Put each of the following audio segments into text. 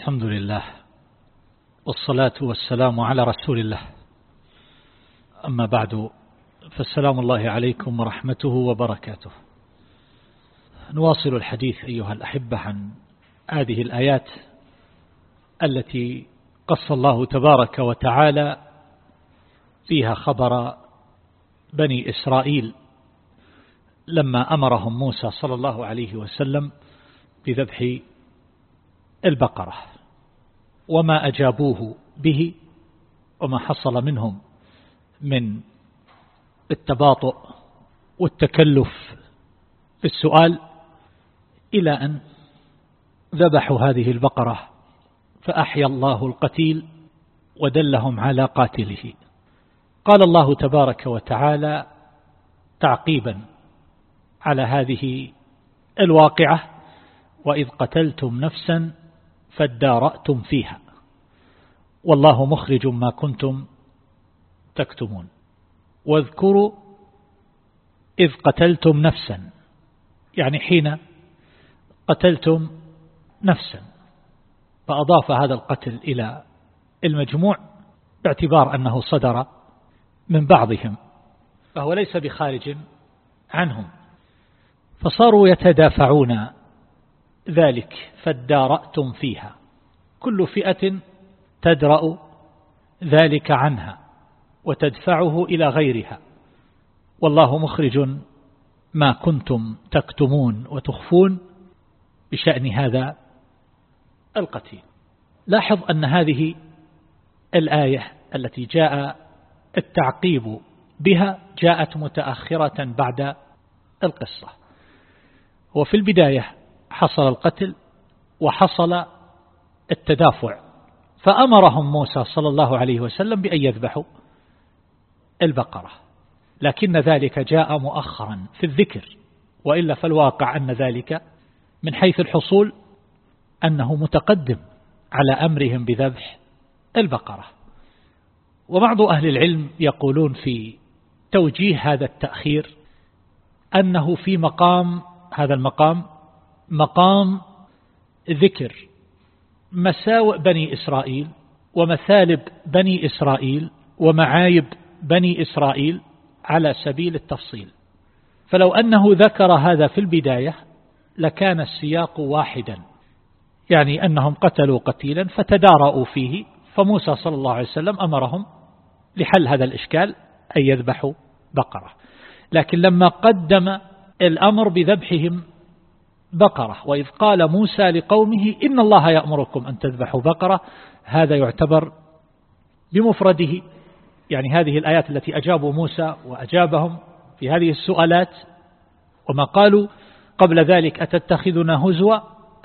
الحمد لله والصلاة والسلام على رسول الله. أما بعد فالسلام الله عليكم ورحمته وبركاته. نواصل الحديث أيها الأحبة عن هذه الآيات التي قص الله تبارك وتعالى فيها خبر بني إسرائيل لما أمرهم موسى صلى الله عليه وسلم بذبح البقرة وما أجابوه به وما حصل منهم من التباطؤ والتكلف في السؤال إلى أن ذبحوا هذه البقرة فأحيا الله القتيل ودلهم على قاتله. قال الله تبارك وتعالى تعقيبا على هذه الواقعة وإذ قتلتم نفسا فادارأتم فيها. والله مخرج ما كنتم تكتمون. واذكروا إذ قتلتم نفسا. يعني حين قتلتم نفسا. فأضاف هذا القتل إلى المجموع باعتبار أنه صدر من بعضهم فهو ليس بخارج عنهم. فصاروا يتدافعون ذلك فادارأتم فيها. كل فئة تدرأ ذلك عنها وتدفعه إلى غيرها. والله مخرج ما كنتم تكتمون وتخفون بشأن هذا القتيل. لاحظ أن هذه الآية التي جاء التعقيب بها جاءت متأخرة بعد القصة. وفي البداية حصل القتل وحصل التدافع. فأمرهم موسى صلى الله عليه وسلم بأن يذبحوا البقرة. لكن ذلك جاء مؤخرا في الذكر وإلا فالواقع أن ذلك من حيث الحصول أنه متقدم على أمرهم بذبح البقرة. وبعض أهل العلم يقولون في توجيه هذا التأخير أنه في مقام هذا المقام مقام ذكر. مساوئ بني إسرائيل ومثالب بني إسرائيل ومعايب بني إسرائيل على سبيل التفصيل. فلو أنه ذكر هذا في البداية لكان السياق واحدا يعني أنهم قتلوا قتيلا فتدارأوا فيه فموسى صلى الله عليه وسلم أمرهم لحل هذا الإشكال أن يذبحوا بقرة. لكن لما قدم الأمر بذبحهم بقرة وإذ قال موسى لقومه إن الله يأمركم أن تذبحوا بقرة هذا يعتبر بمفرده. يعني هذه الآيات التي أجابوا موسى وأجابهم في هذه السؤالات وما قالوا قبل ذلك أتتخذنا هزوا؟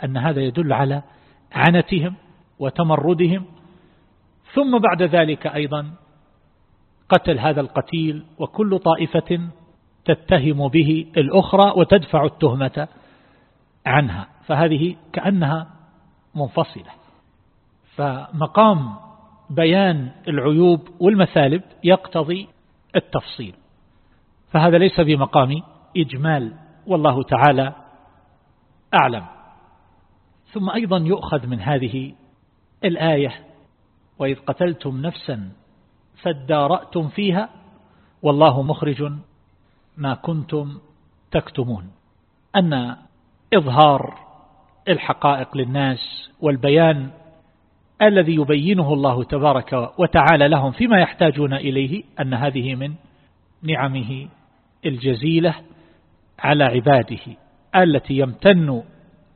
أن هذا يدل على عنتهم وتمردهم. ثم بعد ذلك أيضا قتل هذا القتيل وكل طائفة تتهم به الأخرى وتدفع التهمة. عنها فهذه كأنها منفصلة. فمقام بيان العيوب والمثالب يقتضي التفصيل. فهذا ليس بمقام إجمال والله تعالى أعلم. ثم أيضا يؤخذ من هذه الآية وإذ قتلتم نفسا فادارأتم فيها والله مخرج ما كنتم تكتمون. أن إظهار الحقائق للناس والبيان الذي يبينه الله تبارك وتعالى لهم فيما يحتاجون إليه أن هذه من نعمه الجزيلة على عباده التي يمتن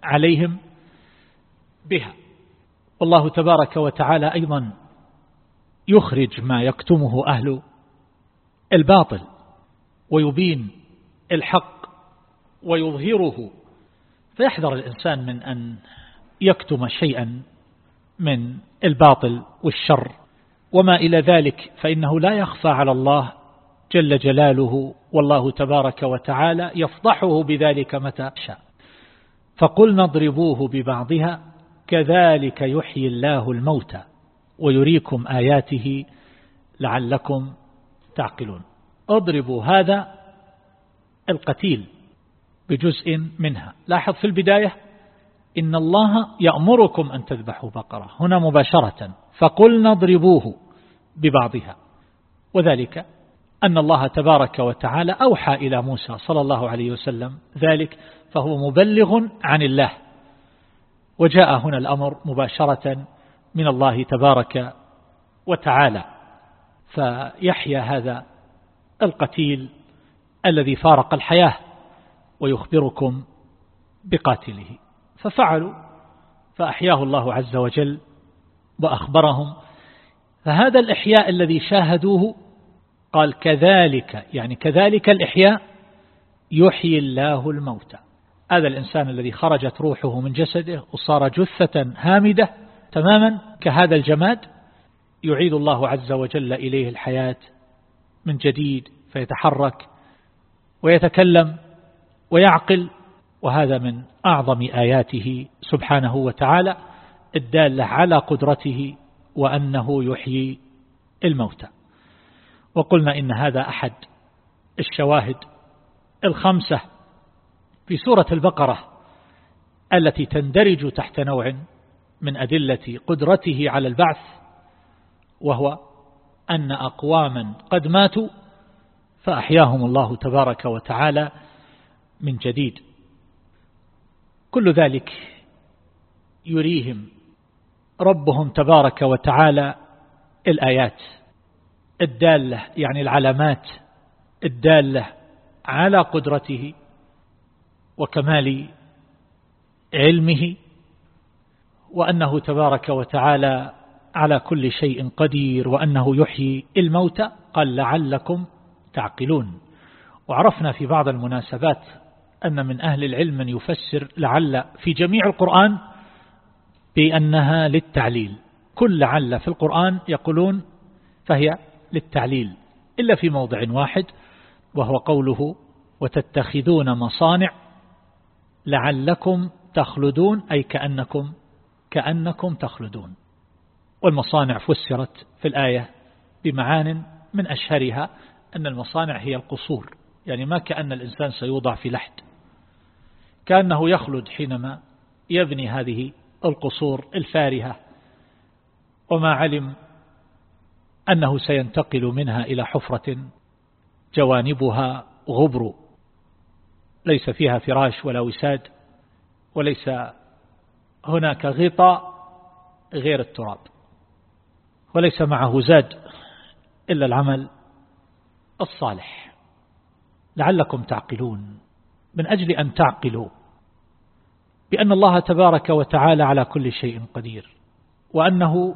عليهم بها. والله تبارك وتعالى أيضا يخرج ما يكتمه أهل الباطل ويبين الحق ويظهره فيحذر الإنسان من أن يكتم شيئا من الباطل والشر. وما إلى ذلك فإنه لا يخفى على الله جل جلاله والله تبارك وتعالى يفضحه بذلك متى شاء. فقلنا اضربوه ببعضها كذلك يحيي الله الموتى ويريكم آياته لعلكم تعقلون. اضربوا هذا القتيل. بجزء منها. لاحظ في البداية إن الله يأمركم أن تذبحوا بقرة. هنا مباشرة فقلنا اضربوه ببعضها. وذلك أن الله تبارك وتعالى أوحى إلى موسى صلى الله عليه وسلم ذلك فهو مبلغ عن الله. وجاء هنا الأمر مباشرة من الله تبارك وتعالى. فيحيى هذا القتيل الذي فارق الحياة. ويخبركم بقاتله. ففعلوا فأحياه الله عز وجل وأخبرهم. فهذا الإحياء الذي شاهدوه قال كذلك يعني كذلك الإحياء يحيي الله الموتى. هذا الإنسان الذي خرجت روحه من جسده وصار جثة هامدة تماما كهذا الجماد يعيد الله عز وجل إليه الحياة من جديد فيتحرك ويتكلم ويعقل وهذا من أعظم آياته سبحانه وتعالى الدالة على قدرته وأنه يحيي الموتى. وقلنا إن هذا أحد الشواهد الخمسة في سورة البقرة التي تندرج تحت نوع من أدلة قدرته على البعث وهو أن أقواما قد ماتوا فأحياهم الله تبارك وتعالى من جديد. كل ذلك يريهم ربهم تبارك وتعالى الآيات الدالة يعني العلامات الدالة على قدرته وكمال علمه وأنه تبارك وتعالى على كل شيء قدير وأنه يحيي الموتى قال لعلكم تعقلون. وعرفنا في بعض المناسبات أن من أهل العلم من يفسر لعل في جميع القرآن بأنها للتعليل. كل لعل في القرآن يقولون فهي للتعليل إلا في موضع واحد وهو قوله وتتخذون مصانع لعلكم تخلدون أي كأنكم كأنكم تخلدون. والمصانع فسرت في الآية بمعان من أشهرها أن المصانع هي القصور يعني ما كأن الإنسان سيوضع في لحد. كأنه يخلد حينما يبني هذه القصور الفارهة. وما علم أنه سينتقل منها إلى حفرة جوانبها غبر. ليس فيها فراش ولا وساد وليس هناك غطاء غير التراب وليس معه زاد إلا العمل الصالح. لعلكم تعقلون. من أجل أن تعقلوا بأن الله تبارك وتعالى على كل شيء قدير وأنه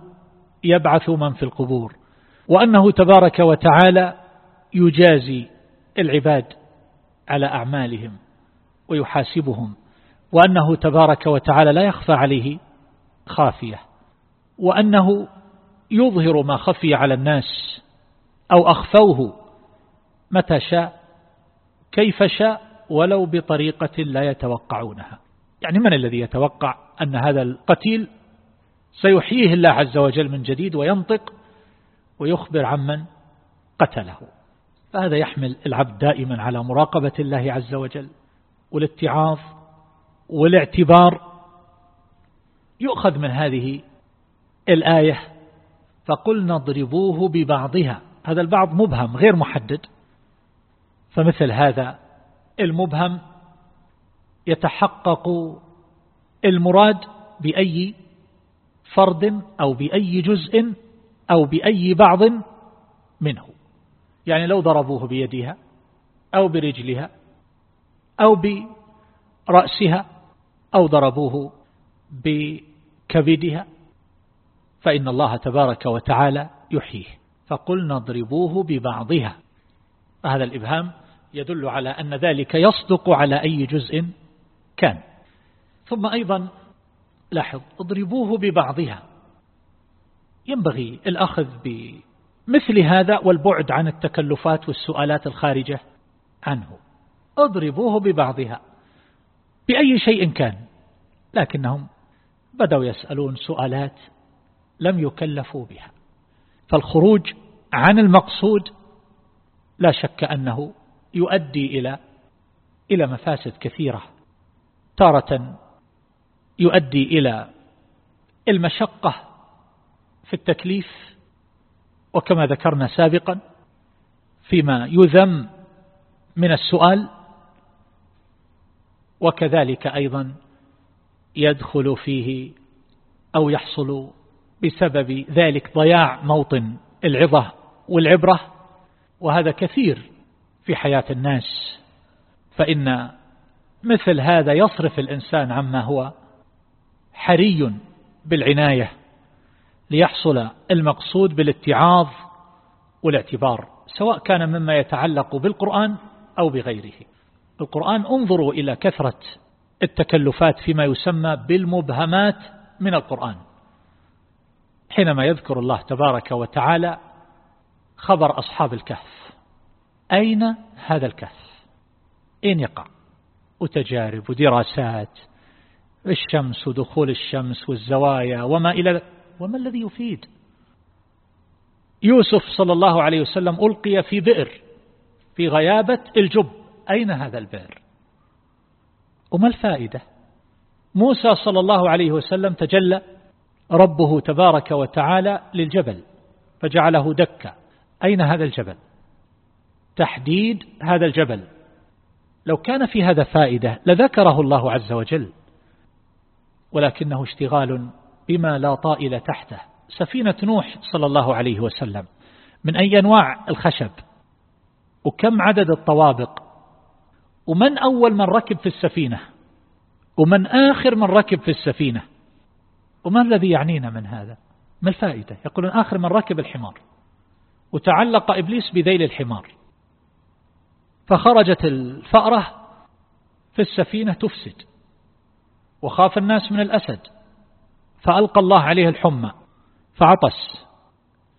يبعث من في القبور وأنه تبارك وتعالى يجازي العباد على أعمالهم ويحاسبهم وأنه تبارك وتعالى لا يخفى عليه خافية وأنه يظهر ما خفي على الناس أو أخفوه متى شاء كيف شاء ولو بطريقة لا يتوقعونها. يعني من الذي يتوقع أن هذا القتيل سيحييه الله عز وجل من جديد وينطق ويخبر عمن قتله؟ فهذا يحمل العبد دائما على مراقبة الله عز وجل والاتعاظ والاعتبار. يؤخذ من هذه الآية فقلنا اضربوه ببعضها. هذا البعض مبهم غير محدد. فمثل هذا المبهم يتحقق المراد بأي فرد أو بأي جزء أو بأي بعض منه. يعني لو ضربوه بيدها أو برجلها أو برأسها أو ضربوه بكبدها فإن الله تبارك وتعالى يحييه. فقلنا اضربوه ببعضها. فهذا الإبهام يدل على أن ذلك يصدق على أي جزء كان. ثم أيضا لاحظ اضربوه ببعضها. ينبغي الأخذ بمثل هذا والبعد عن التكلفات والسؤالات الخارجة عنه. اضربوه ببعضها. بأي شيء كان. لكنهم بدأوا يسألون سؤالات لم يكلفوا بها. فالخروج عن المقصود لا شك أنه يؤدي إلى إلى مفاسد كثيرة. تارة يؤدي إلى المشقة في التكليف وكما ذكرنا سابقا فيما يذم من السؤال وكذلك أيضا يدخل فيه أو يحصل بسبب ذلك ضياع موطن العظة والعبرة وهذا كثير في حياة الناس فإن مثل هذا يصرف الإنسان عما هو حري بالعناية ليحصل المقصود بالاتعاظ والاعتبار سواء كان مما يتعلق بالقرآن أو بغيره. القرآن انظروا إلى كثرة التكلفات فيما يسمى بالمبهمات من القرآن. حينما يذكر الله تبارك وتعالى خبر أصحاب الكهف أين هذا الكهف؟ أين يقع؟ وتجارب ودراسات الشمس ودخول الشمس والزوايا وما إلى وما الذي يفيد؟ يوسف صلى الله عليه وسلم ألقي في بئر في غيابة الجب أين هذا البئر؟ وما الفائدة؟ موسى صلى الله عليه وسلم تجلى ربه تبارك وتعالى للجبل فجعله دكا أين هذا الجبل؟ تحديد هذا الجبل. لو كان في هذا فائدة لذكره الله عز وجل. ولكنه اشتغال بما لا طائل تحته. سفينة نوح صلى الله عليه وسلم من أي أنواع الخشب؟ وكم عدد الطوابق؟ ومن أول من ركب في السفينة؟ ومن آخر من ركب في السفينة؟ وما الذي يعنينا من هذا؟ ما الفائدة؟ يقولون آخر من ركب الحمار. وتعلق إبليس بذيل الحمار. فخرجت الفأرة في السفينة تفسد وخاف الناس من الأسد فألقى الله عليه الحمى فعطس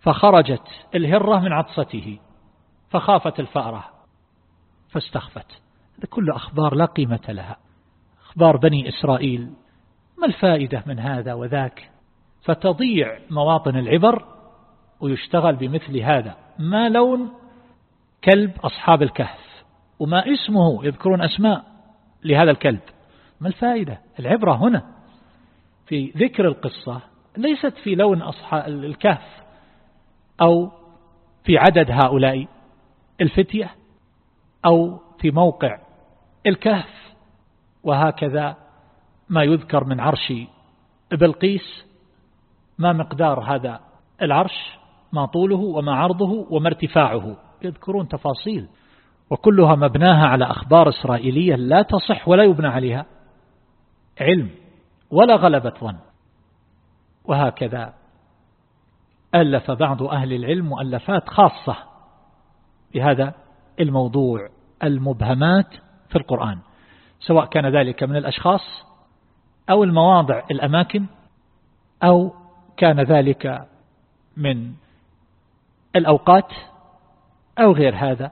فخرجت الهرة من عطسته فخافت الفأرة فاستخفت. هذا كل أخبار لا قيمة لها. أخبار بني إسرائيل ما الفائدة من هذا وذاك؟ فتضيع مواطن العبر ويشتغل بمثل هذا. ما لون كلب أصحاب الكهف؟ وما اسمه يذكرون أسماء لهذا الكلب. ما الفائدة؟ العبرة هنا في ذكر القصة ليست في لون أصحاب الكهف أو في عدد هؤلاء الفتية أو في موقع الكهف وهكذا ما يذكر من عرش بلقيس ما مقدار هذا العرش ما طوله وما عرضه وما ارتفاعه. يذكرون تفاصيل. وكلها مبناها على أخبار إسرائيلية لا تصح ولا يبنى عليها. علم ولا غلبة ظن. وهكذا ألف بعض أهل العلم مؤلفات خاصة بهذا الموضوع المبهمات في القرآن سواء كان ذلك من الأشخاص أو المواضع الأماكن أو كان ذلك من الأوقات أو غير هذا.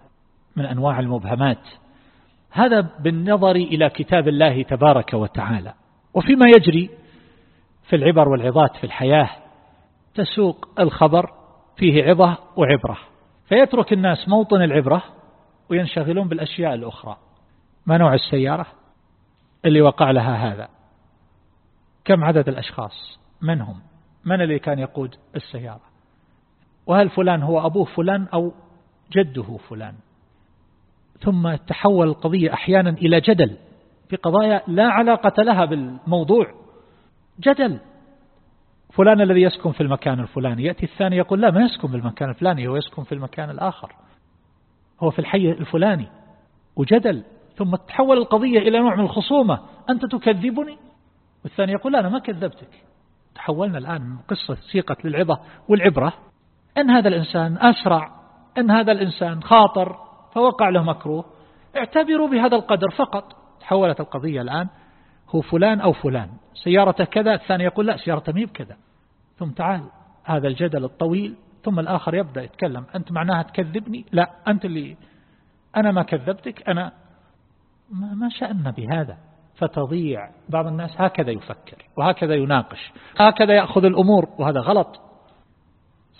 من أنواع المبهمات. هذا بالنظر إلى كتاب الله تبارك وتعالى. وفيما يجري في العبر والعظات في الحياة تسوق الخبر فيه عظة وعبرة. فيترك الناس موطن العبرة وينشغلون بالأشياء الأخرى. ما نوع السيارة؟ اللي وقع لها هذا. كم عدد الأشخاص؟ من هم؟ من اللي كان يقود السيارة؟ وهل فلان هو أبوه فلان أو جده فلان؟ ثم تحول القضية أحيانا إلى جدل في قضايا لا علاقة لها بالموضوع. جدل. فلان الذي يسكن في المكان الفلاني. يأتي الثاني يقول لا ما يسكن في المكان الفلاني هو يسكن في المكان الآخر. هو في الحي الفلاني. وجدل. ثم تحول القضية إلى نوع من الخصومة. أنت تكذبني؟ والثاني يقول لا أنا ما كذبتك. تحولنا الآن من قصة سيقة للعظة والعبرة. أن هذا الإنسان أسرع أن هذا الإنسان خاطر. فوقع له مكروه. اعتبروا بهذا القدر فقط. تحولت القضية الآن هو فلان أو فلان. سيارته كذا الثاني يقول لا سيارته ميب كذا. ثم تعال هذا الجدل الطويل ثم الآخر يبدأ يتكلم. أنت معناها تكذبني؟ لا أنت اللي أنا ما كذبتك أنا ما شأننا بهذا. فتضيع بعض الناس هكذا يفكر وهكذا يناقش هكذا يأخذ الأمور وهذا غلط.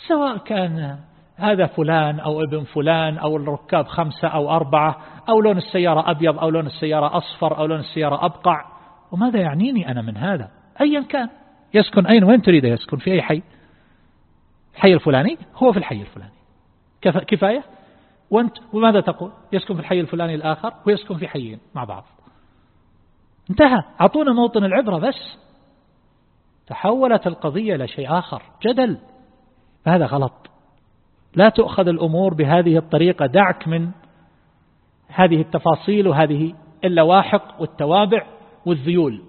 سواء كان هذا فلان أو ابن فلان أو الركاب خمسة أو أربعة أو لون السيارة أبيض أو لون السيارة أصفر أو لون السيارة أبقع. وماذا يعنيني أنا من هذا؟ أيا كان. يسكن أين؟ وين تريد يسكن؟ في أي حي؟ الحي الفلاني؟ هو في الحي الفلاني. كفاية؟ وأنت؟ وماذا تقول؟ يسكن في الحي الفلاني الآخر ويسكن في حيين مع بعض. انتهى. أعطونا موطن العبرة بس. تحولت القضية إلى شيء آخر. جدل. فهذا غلط. لا تؤخذ الأمور بهذه الطريقة دعك من هذه التفاصيل وهذه اللواحق والتوابع والذيول.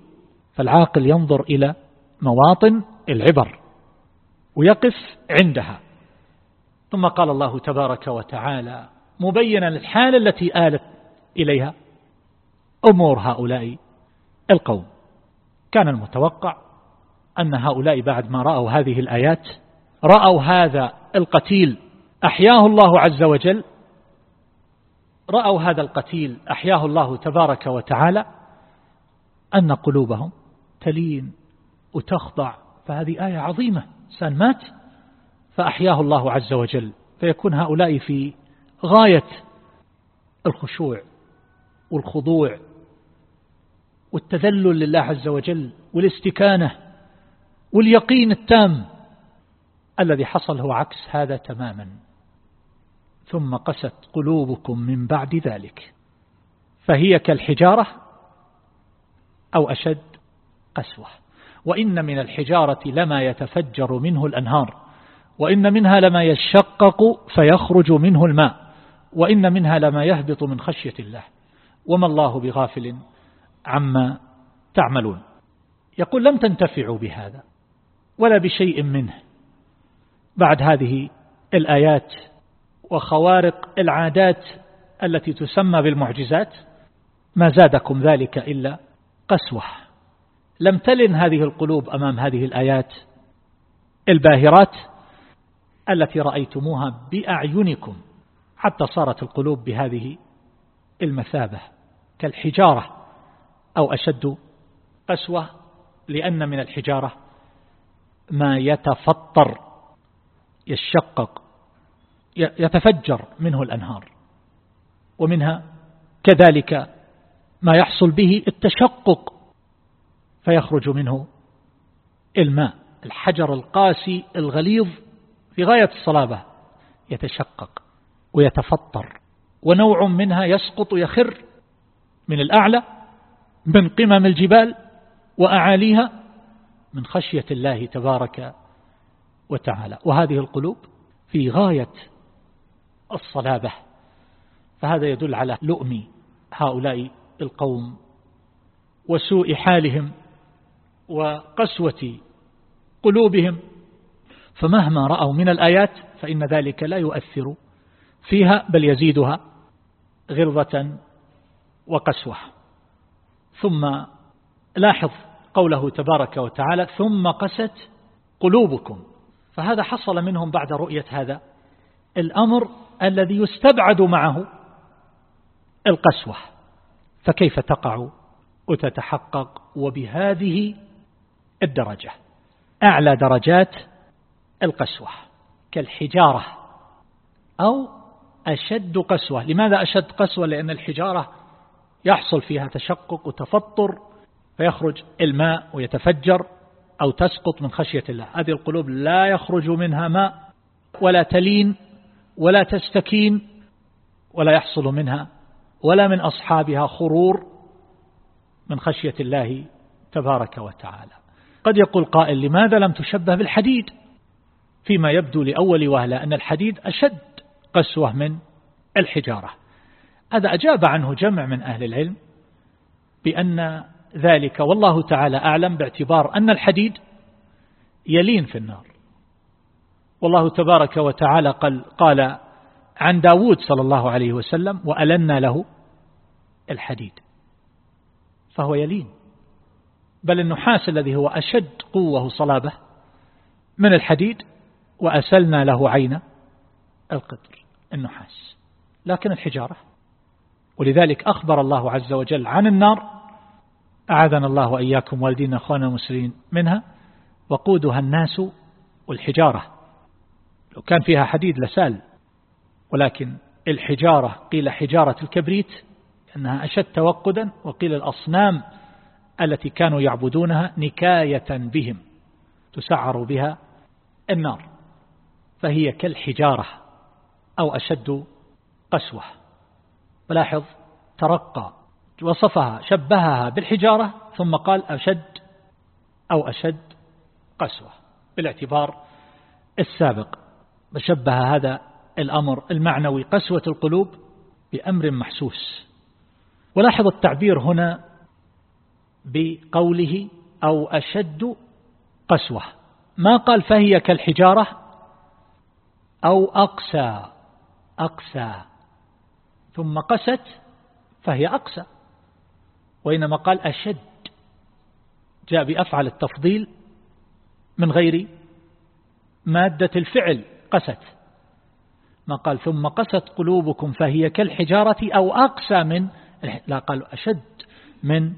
فالعاقل ينظر إلى مواطن العبر ويقف عندها. ثم قال الله تبارك وتعالى مبينا الحالة التي آلت إليها أمور هؤلاء القوم. كان المتوقع أن هؤلاء بعد ما رأوا هذه الآيات رأوا هذا القتيل أحياه الله عز وجل. رأوا هذا القتيل أحياه الله تبارك وتعالى أن قلوبهم تلين وتخضع فهذه آية عظيمة. إنسان مات فأحياه الله عز وجل. فيكون هؤلاء في غاية الخشوع والخضوع والتذلل لله عز وجل والاستكانة واليقين التام الذي حصل هو عكس هذا تماما. ثم قست قلوبكم من بعد ذلك. فهي كالحجارة أو أشد قسوة. وإن من الحجارة لما يتفجر منه الأنهار وإن منها لما يشقق فيخرج منه الماء وإن منها لما يهبط من خشية الله. وما الله بغافل عما تعملون. يقول لم تنتفعوا بهذا ولا بشيء منه. بعد هذه الآيات وخوارق العادات التي تسمى بالمعجزات ما زادكم ذلك إلا قسوة. لم تلن هذه القلوب أمام هذه الآيات الباهرات التي رأيتموها بأعينكم حتى صارت القلوب بهذه المثابة كالحجارة أو أشد قسوة لأن من الحجارة ما يتفطر يشقق يتفجر منه الأنهار ومنها كذلك ما يحصل به التشقق فيخرج منه الماء الحجر القاسي الغليظ في غاية الصلابة يتشقق ويتفطر ونوع منها يسقط يخر من الأعلى من قمم الجبال وأعاليها من خشية الله تبارك وتعالى. وهذه القلوب في غاية الصلابة. فهذا يدل على لؤم هؤلاء القوم وسوء حالهم وقسوة قلوبهم. فمهما رأوا من الآيات فإن ذلك لا يؤثر فيها بل يزيدها غلظة وقسوة. ثم لاحظ قوله تبارك وتعالى ثم قست قلوبكم فهذا حصل منهم بعد رؤية هذا الأمر. الذي يستبعد معه القسوة فكيف تقع وتتحقق وبهذه الدرجة؟ أعلى درجات القسوة كالحجارة أو أشد قسوة. لماذا أشد قسوة؟ لأن الحجارة يحصل فيها تشقق وتفطر فيخرج الماء ويتفجر أو تسقط من خشية الله. هذه القلوب لا يخرج منها ماء ولا تلين ولا تستكين ولا يحصل منها ولا من أصحابها خرور من خشية الله تبارك وتعالى. قد يقول قائل لماذا لم تشبه بالحديد؟ فيما يبدو لأول وهلة أن الحديد أشد قسوة من الحجارة. هذا أجاب عنه جمع من أهل العلم بأن ذلك والله تعالى أعلم باعتبار أن الحديد يلين في النار. والله تبارك وتعالى قال, قال عن داود صلى الله عليه وسلم وألنا له الحديد فهو يلين بل النحاس الذي هو أشد قوة صلابة من الحديد وأسلنا له عين القطر النحاس لكن الحجارة ولذلك أخبر الله عز وجل عن النار أعاذنا الله وإياكم والدين أخوانا المسلمين منها وقودها الناس والحجارة. لو كان فيها حديد لسال ولكن الحجارة قيل حجارة الكبريت أنها أشد توقدا وقيل الأصنام التي كانوا يعبدونها نكاية بهم تسعر بها النار فهي كالحجارة أو أشد قسوة. ولاحظ ترقى وصفها شبهها بالحجارة ثم قال أشد أو أشد قسوة بالاعتبار السابق. فشبه هذا الأمر المعنوي قسوة القلوب بأمر محسوس. ولاحظ التعبير هنا بقوله أو أشد قسوة. ما قال فهي كالحجارة؟ أو أقسى أقسى. ثم قست فهي أقسى. وإنما قال أشد. جاء بأفعل التفضيل من غير مادة الفعل. قست. ما قال ثم قست قلوبكم فهي كالحجارة أو أقسى من لا قال أشد من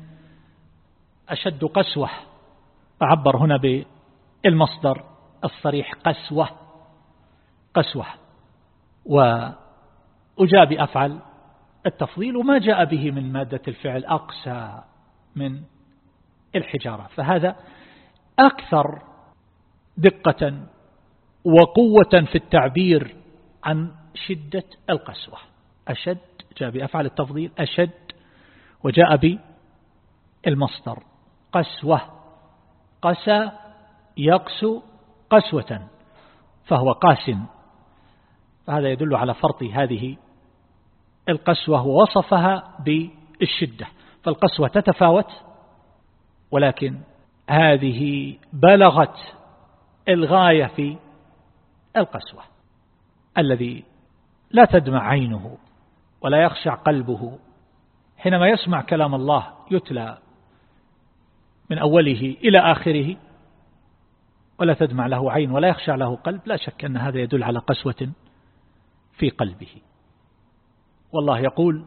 أشد قسوة. فعبر هنا بالمصدر الصريح قسوة. قسوة. وأجاب أفعل التفضيل وما جاء به من مادة الفعل أقسى من الحجارة. فهذا أكثر دقة وقوة في التعبير عن شدة القسوة. أشد جاء بأفعل التفضيل أشد وجاء بالمصدر. قسوة. قسى يقسو قسوة فهو قاس. فهذا يدل على فرط هذه القسوة ووصفها بالشدة. فالقسوة تتفاوت ولكن هذه بلغت الغاية في القسوة الذي لا تدمع عينه ولا يخشع قلبه. حينما يسمع كلام الله يتلى من أوله إلى آخره ولا تدمع له عين ولا يخشع له قلب لا شك أن هذا يدل على قسوة في قلبه. والله يقول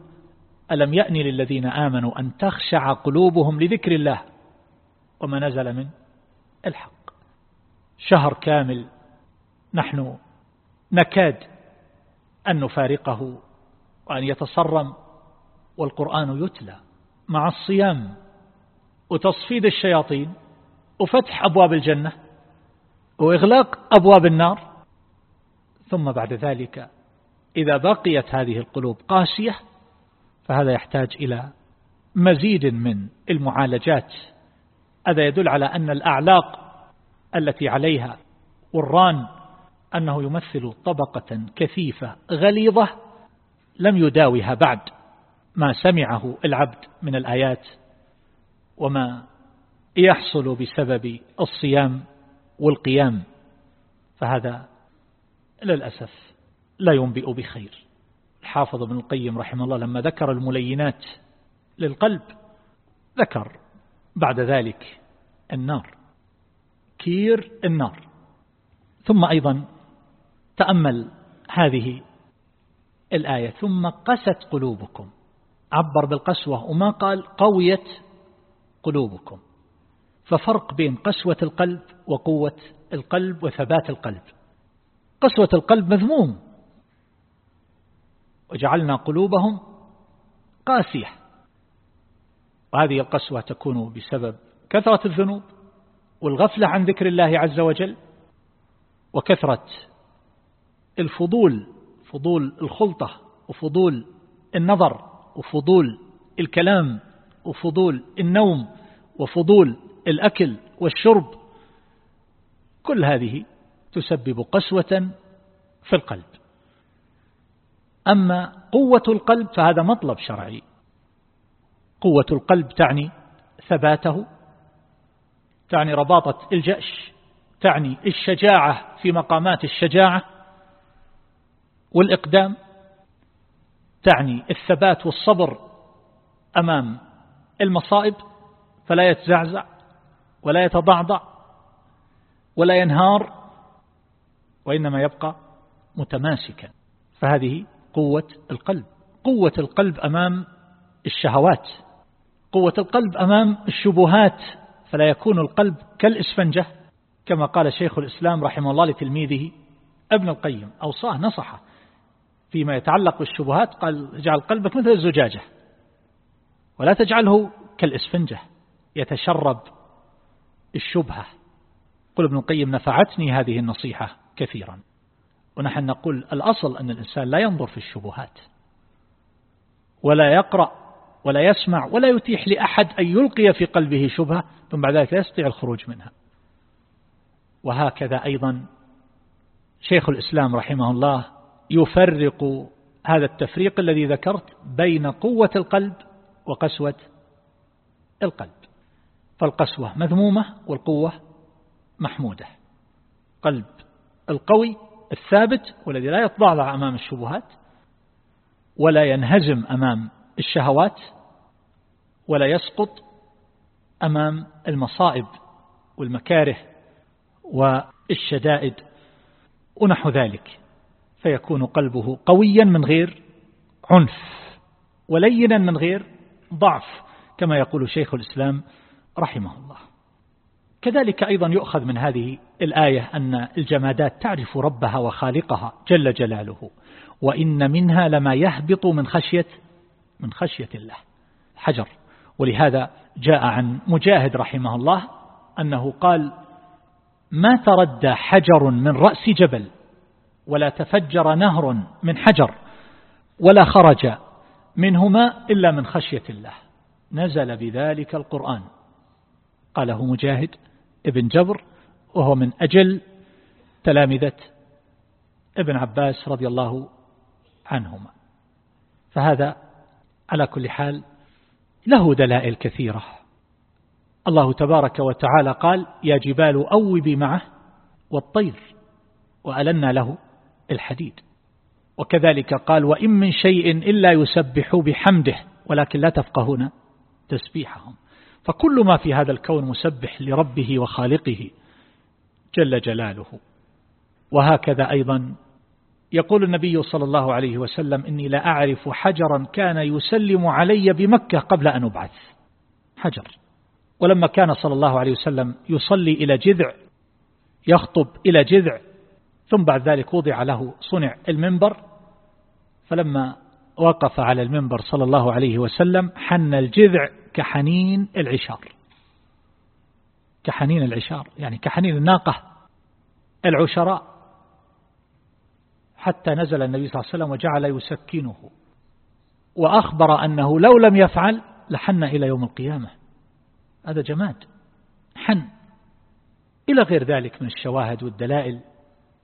ألم يأن للذين آمنوا أن تخشع قلوبهم لذكر الله وما نزل من الحق؟ شهر كامل نحن نكاد أن نفارقه وأن يتصرم والقرآن يتلى مع الصيام وتصفيد الشياطين وفتح أبواب الجنة وإغلاق أبواب النار. ثم بعد ذلك إذا بقيت هذه القلوب قاسية فهذا يحتاج إلى مزيد من المعالجات. هذا يدل على أن الأعلاق التي عليها والران أنه يمثل طبقة كثيفة غليظة لم يداوها بعد ما سمعه العبد من الآيات وما يحصل بسبب الصيام والقيام فهذا للأسف لا ينبئ بخير. الحافظ ابن القيم رحمه الله لما ذكر الملينات للقلب ذكر بعد ذلك النار كير النار ثم أيضا تأمل هذه الآية. ثم قست قلوبكم. عبر بالقسوة وما قال؟ قويت قلوبكم. ففرق بين قسوة القلب وقوة القلب وثبات القلب. قسوة القلب مذموم. وجعلنا قلوبهم قاسية. وهذه القسوة تكون بسبب كثرة الذنوب والغفلة عن ذكر الله عز وجل وكثرة الفضول فضول الخلطة وفضول النظر وفضول الكلام وفضول النوم وفضول الأكل والشرب. كل هذه تسبب قسوة في القلب. أما قوة القلب فهذا مطلب شرعي. قوة القلب تعني ثباته تعني رباطة الجأش تعني الشجاعة في مقامات الشجاعة والإقدام تعني الثبات والصبر أمام المصائب فلا يتزعزع ولا يتضعضع ولا ينهار وإنما يبقى متماسكا. فهذه قوة القلب. قوة القلب أمام الشهوات. قوة القلب أمام الشبهات. فلا يكون القلب كالإسفنجة كما قال شيخ الإسلام رحمه الله لتلميذه ابن القيم أوصاه نصحه. فيما يتعلق بالشبهات قال اجعل قلبك مثل الزجاجة ولا تجعله كالإسفنجة يتشرب الشبهة. قل ابن القيم نفعتني هذه النصيحة كثيرا. ونحن نقول الأصل أن الإنسان لا ينظر في الشبهات ولا يقرأ ولا يسمع ولا يتيح لأحد أن يلقي في قلبه شبهة ثم بعد ذلك يستطيع الخروج منها. وهكذا أيضا شيخ الإسلام رحمه الله يفرق هذا التفريق الذي ذكرت بين قوة القلب وقسوة القلب. فالقسوة مذمومة والقوة محمودة. قلب القوي الثابت والذي لا يتضعضع أمام الشبهات ولا ينهزم أمام الشهوات ولا يسقط أمام المصائب والمكاره والشدائد ونحو ذلك. فيكون قلبه قويا من غير عنف ولينا من غير ضعف كما يقول شيخ الإسلام رحمه الله. كذلك أيضا يؤخذ من هذه الآية أن الجمادات تعرف ربها وخالقها جل جلاله وإن منها لما يهبط من خشية من خشية الله حجر. ولهذا جاء عن مجاهد رحمه الله أنه قال ما تردى حجر من رأس جبل ولا تفجر نهر من حجر ولا خرج منهما إلا من خشية الله. نزل بذلك القرآن. قاله مجاهد ابن جبر وهو من أجل تلامذة ابن عباس رضي الله عنهما. فهذا على كل حال له دلائل كثيرة. الله تبارك وتعالى قال يا جبال أوبي معه والطير وألنا له الحديد. وكذلك قال وإن من شيء إلا يسبح بحمده ولكن لا تفقهون تسبيحهم. فكل ما في هذا الكون مسبح لربه وخالقه جل جلاله. وهكذا أيضا يقول النبي صلى الله عليه وسلم إني لا أعرف حجرا كان يسلم علي بمكة قبل أن أبعث. حجر. ولما كان صلى الله عليه وسلم يصلي إلى جذع يخطب إلى جذع ثم بعد ذلك وضع له صنع المنبر فلما وقف على المنبر صلى الله عليه وسلم حن الجذع كحنين العشار. كحنين العشار يعني كحنين الناقة العشراء. حتى نزل النبي صلى الله عليه وسلم وجعل يسكنه. وأخبر أنه لو لم يفعل لحن إلى يوم القيامة. هذا جماد حن. إلى غير ذلك من الشواهد والدلائل.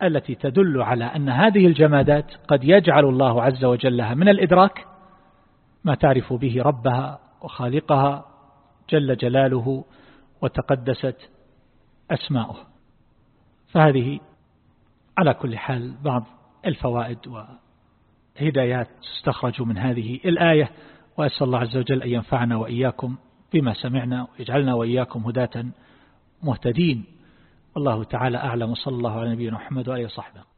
التي تدل على أن هذه الجمادات قد يجعل الله عز وجل لها من الإدراك ما تعرف به ربها وخالقها جل جلاله وتقدست أسماؤه. فهذه على كل حال بعض الفوائد وهدايات تستخرج من هذه الآية وأسأل الله عز وجل أن ينفعنا وإياكم بما سمعنا ويجعلنا وإياكم هداة مهتدين. والله تعالى أعلم صلى الله على نبينا محمد وآله وصحبه.